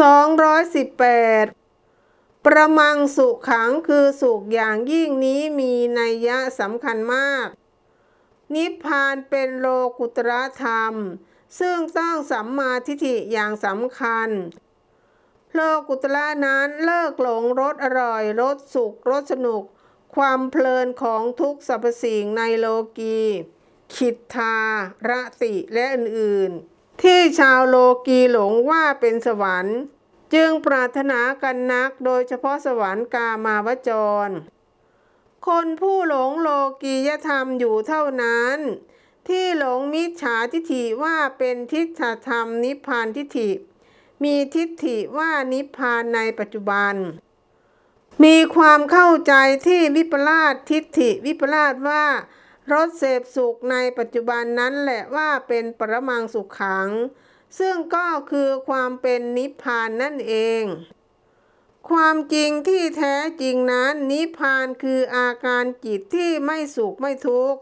218 ประมังสุขขังคือสุขอย่างยิ่งนี้มีนัยยะสำคัญมาก นิพพานเป็นโลกุตระธรรม ซึ่งต้องสัมมาทิฏฐิอย่างสำคัญ โลกุตระนั้นเลิกหลงรสอร่อยรสสุขรสสนุก ความเพลินของทุกสรรพสิ่งในโลกีขิทธาระติและอื่นๆ ที่ชาวโลกีหลงว่าเป็นสวรรค์ จึงปรารถนากันนักโดยเฉพาะสวรรค์กามาวจร คนผู้หลงโลกียธรรมอยู่เท่านั้น ที่หลงมิจฉาทิฏฐิว่าเป็นทิฏฐธรรมนิพพานทิฏฐิ มีทิฏฐิว่านิพพานในปัจจุบัน มีความเข้าใจที่วิปลาสทิฏฐิวิปลาสว่า รสเสพสุขในปัจจุบันนั้นแหละว่าเป็นปรมังสุขขัง ซึ่งก็คือความเป็นนิพพานนั่นเอง ความจริงที่แท้จริงนั้นนิพพานคืออาการจิตที่ไม่สุขไม่ทุกข์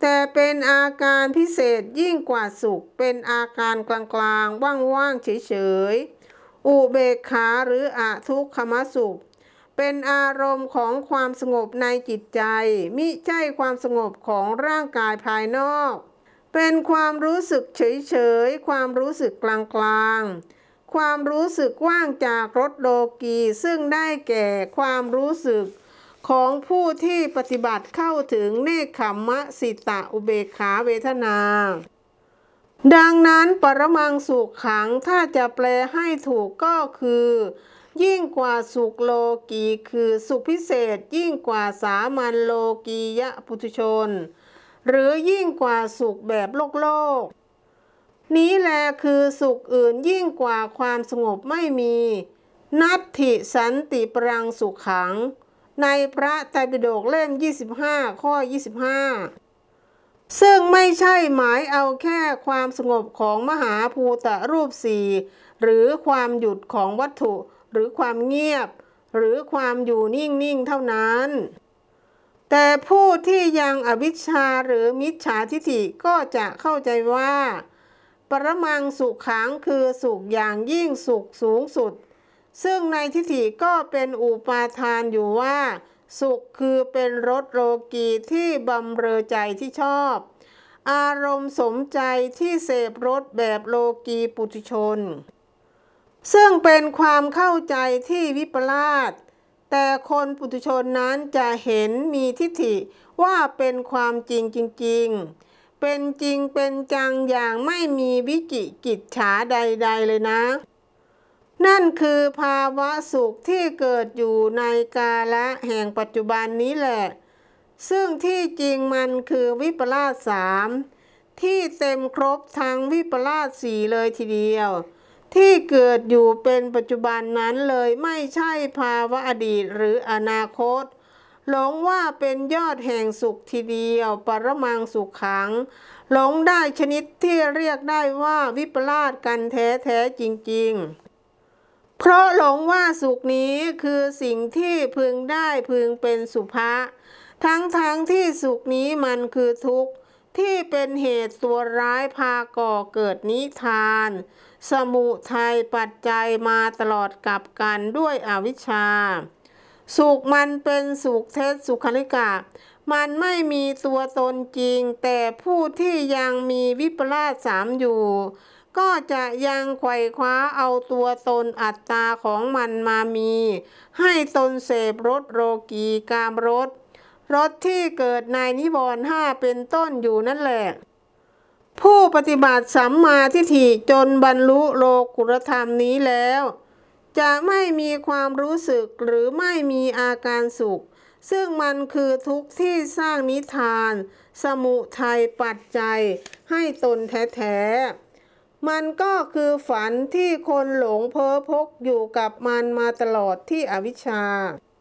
แต่เป็นอาการพิเศษยิ่งกว่าสุข เป็นอาการกลางๆว่างๆเฉยๆอุเบกขาหรืออะทุกขมสุข เป็นอารมณ์ของความสงบในจิตใจ มิใช่ความสงบของร่างกายภายนอก เป็นความรู้สึกเฉยๆ ความรู้สึกกลางๆ ความรู้สึกว่างจากรถโลกีซึ่งได้แก่ความรู้สึกของผู้ที่ปฏิบัติเข้าถึงเนคขมมะสิตะอุเบกขาเวทนา ดังนั้นปรมังสุขขังถ้าจะแปลให้ถูกก็คือ ยิ่งกว่าสุขโลกีคือสุขพิเศษ ยิ่งกว่าสามัญโลกียะปุถุชน หรือยิ่งกว่าสุขแบบโลกโลก นี้แลคือสุขอื่นยิ่งกว่าความสงบไม่มี นัตถิสันติปรังสุขขัง ในพระไตรปิฎกเล่ม 25 ข้อ 25 ซึ่งไม่ใช่หมายเอาแค่ความสงบของมหาภูตะรูปสี่หรือความหยุดของวัตถุ หรือความเงียบ หรือความอยู่นิ่ง ๆ เท่านั้น แต่ผู้ที่ยังอวิชชาหรือมิจฉาทิฐิก็จะเข้าใจว่า ปรมังสุขขังคือสุขอย่างยิ่งสุขสูงสุด ซึ่งในทิฐิก็เป็นอุปาทานอยู่ว่า สุขคือเป็นรสโลกีที่บำเรอใจที่ชอบ อารมณ์สมใจที่เสพรสแบบโลกีปุถุชน ซึ่งเป็นความเข้าใจที่วิปลาสแต่คนปุถุชนนั้นจะเห็นมีทิฏฐิว่าเป็นความจริงจริง ๆ เป็นจริงเป็นจังอย่างไม่มีวิจิกิจฉาใด ๆ เลยนะ นั่นคือภาวะสุขที่เกิดอยู่ในกาละแห่งปัจจุบันนี้แหละ ซึ่งที่จริงมันคือวิปลาสสามที่เต็มครบทั้งวิปลาสสี่เลยทีเดียว ที่เกิดอยู่เป็นปัจจุบันนั้นเลยไม่ใช่ภาวะอดีตหรืออนาคต หลงว่าเป็นยอดแห่งสุขทีเดียว ปรมังสุขขัง หลงได้ชนิดที่เรียกได้ว่าวิปลาสกันแท้แท้จริง ๆ เพราะหลงว่าสุขนี้คือสิ่งที่พึงได้พึงเป็นสุภะทั้งๆทที่สุขนี้มันคือทุกข์ ที่เป็นเหตุตัวร้ายพาก่อเกิดนิทาน สมุทัยปัจจัยมาตลอดกับกันด้วยอวิชชา สุขมันเป็นสุขเทศสุขลิกะ มันไม่มีตัวตนจริง แต่ผู้ที่ยังมีวิปลาสสามอยู่ ก็จะยังไขว่คว้าเอาตัวตนอัตตาของมันมามี ให้ตนเสพรสโรกีกามรส รสที่เกิดในนิวรณ์ห้าเป็นต้นอยู่นั่นแหละ ผู้ปฏิบัติสัมมาทิฏฐิจนบรรลุโลกุตธรรมนี้แล้ว จะไม่มีความรู้สึกหรือไม่มีอาการสุข ซึ่งมันคือทุกข์ที่สร้างนิทาน สมุทัยปัจจัยให้ตนแท้ๆ มันก็คือฝันที่คนหลงเพ้อพกอยู่กับมันมาตลอดที่อวิชชา